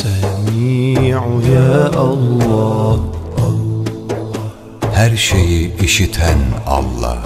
Semi'u ya Allah. Her şeyi işiten Allah.